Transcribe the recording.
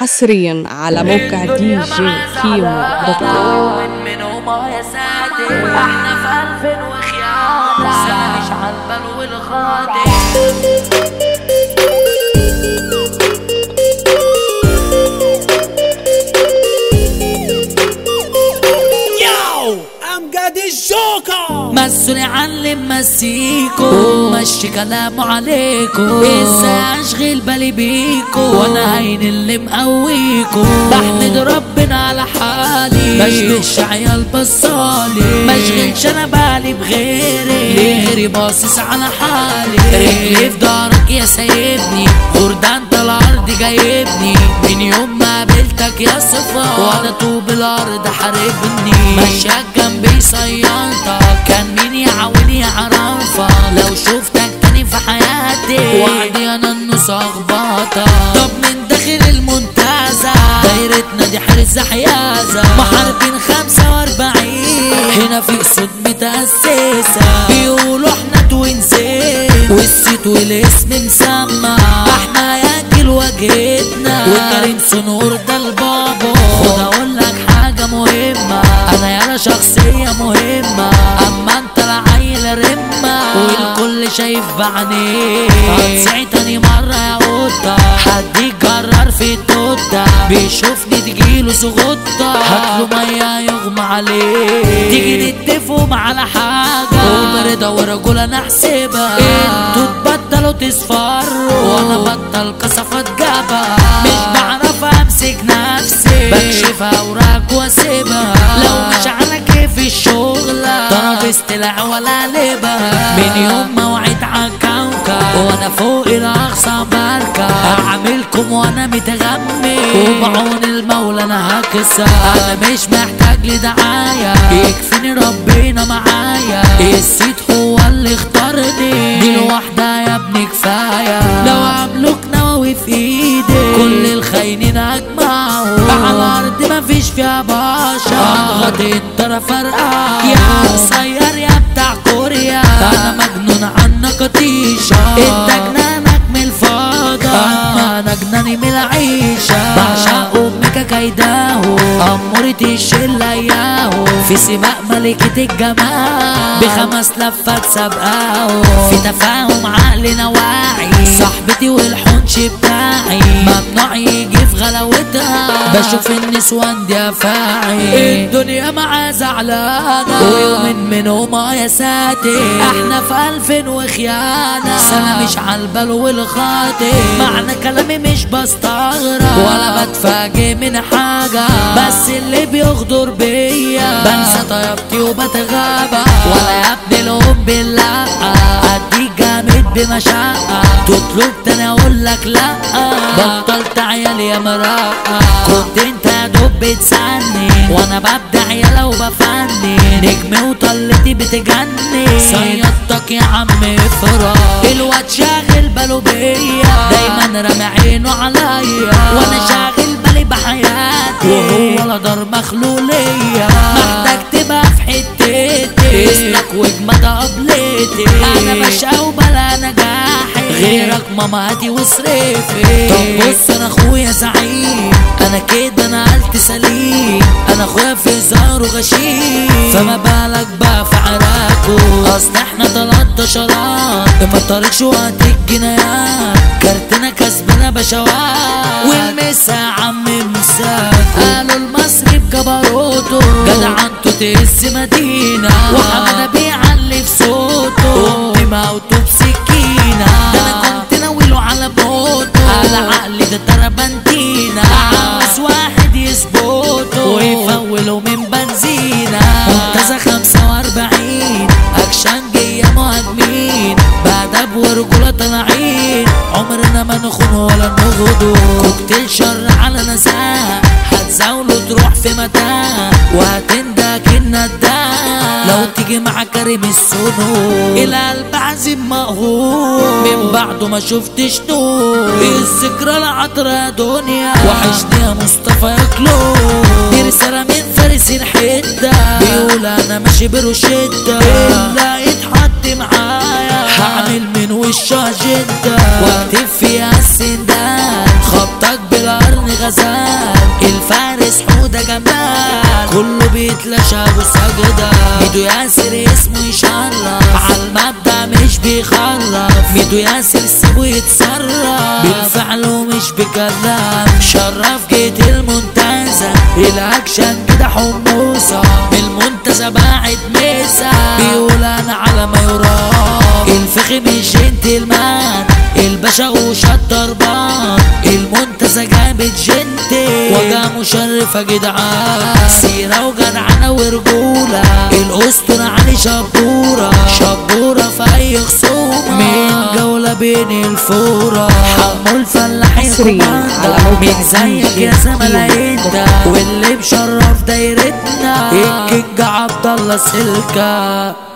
حصريا على موقع دي جي كيمو دوت كوم منهم يا سادة. إحنا في ألف وخيانة مش عالبال والغادة. امجد الجوكر. مسوني علم مسيكو. مشي كلامه عليكو. إزاي أشغل بالي بيكو. وأنا عين اللي مقويكو. بحمد ربنا على حالي. بشبهش عيال بصالي مشغلش أنا بالي بغيري. غيري باصص على حالي. رجلي في دارك يا سايبني. غردان الأرض جايبني من يوم ما قابلتك يا صفا وأنا طوب الأرض حاربني. مشاك جنبي صيادتك كان مين يعاون يعرفك لو شفتك تاني في حياتي. وعدي أنا النص اخبطك طب من داخل المنتزه. دايرتنا دي حارس حيازة. محاربين 45 هنا في أسود متأسسة. بيقولوا إحنا توينزين والصيت والاسم مسمى. إحنا واجهتنا وكريم سنور ده البابا خد أقول لك حاجة مهمة. أنا يالا شخصية مهمة. أما أنت العيل رمة. والكل شايف بعينيه. هتصعي تاني مرة يا قطة. حد يجرر في التوتة بيشوفني تجيله سغطة هاتله يغمى عليه تيجي نتفقوا على حاجة. وبرضا ورجولة نحسبها أنتوا تبطلوا تصفروا وأنا بطل قصفات جبا مش بعرف أمسك نفسي. بكشف أوراق وأسيبها. لو مش على كيف الشغل. ضرب استلع ولا لبها من يوم ما وعيت عالكوكب وأنا فوق الأقصى بركة. أعملكم وأنا متغمي وبعون أنا هكسر أنا مش محتاج لدعاية. يكفيني ربنا معايا. السيد هو اللي اختارني. دي الواحدة يا ابني كفاية. لو أملك نواوي في إيدي. كل الخاينين اجمعوا على الأرض مفيش فيها بشر اضغط انت فرقع يا قصير يا 地，谁 في سباق ملكة الجمال بخمس لفات سابقاه في تفاهم عقلنا واعي صاحبتي والحنش بتاعي ممنوع يجي في غلاوتها بشوف النسوان دي افاعي الدنيا معاه زعلانة ويومين منهم يا ساتر؟ إحنا في ألف وخيانة سنة مش عالبال والخاطر. معنى كلامي مش بستغرب ولا بتفاجئ من حاجة بس اللي بيغدر بيا بنسى طيبتي وبتغابى. ولا يا الام بالله أديك جامد بمشقة تطلب تاني أقول لك لا. بطلت عيال يا مرأة كنت أنت يا دوب بتسني وأنا ببدع عيال وبفني. نجمي وطلتي بتجني صيادتك يا عم افرح الواد شاغل باله بيا. دايما رامي عينه عليا. وأنا شاغل بالي بحياتي. وهو لا دار مخلوق بشقى وبلا نجاحي غيرك ماماتي وصرفي طب بص. أنا أخويا زعيم. أنا كده أنا قلت سليم. أنا أخويا في زار وغشيم. فما بالك بقى في عراكو أصل إحنا تلات شرات ما طارقش وقت الجنايات كارتنا كسبنا بشوات والمسا عم مساك قالوا المصري بجبروته جدعنته تهز مدينة. وحمادة نغدو كوكتيل شر على نزاهة هتزاوله تروح في متاهة وهتندك النداء لو تيجي مع كريم السنو القلب عزيم مقهور من بعده ما شفتش نور. الذكرى العطرة يا دنيا. وحشني يا مصطفى يا كلو دي رسالة من فارس الحدة. بيقول أنا ماشي بروشدة. إلا الغزال الفارس حودة جمال. كله بيتلاشى ابو سجدة ميدو ياسر اسمه يشرف عالمبدأ مش بيخرف ميدو ياسر سيبه يتصرف. بالفعل ومش بكلام شرف جيت المنتزه. الأكشن كده حموسة. المنتزه باعت ميسة. بيقول أنا على ما يرام. الفخم الجنتلمان الباشا وشط ضربان المنتزه جابت وجا مشرفة جدعان سيرة وجدعنة ورجولة الأسطورة علي شبورة شبورة في أي خصومة من جولة بين الفورة. حمو الفلاح حصرياً على موقع مين زيك يا زملاء انت واللي مشرف دايرتنا. الكينج عبد الله سلكة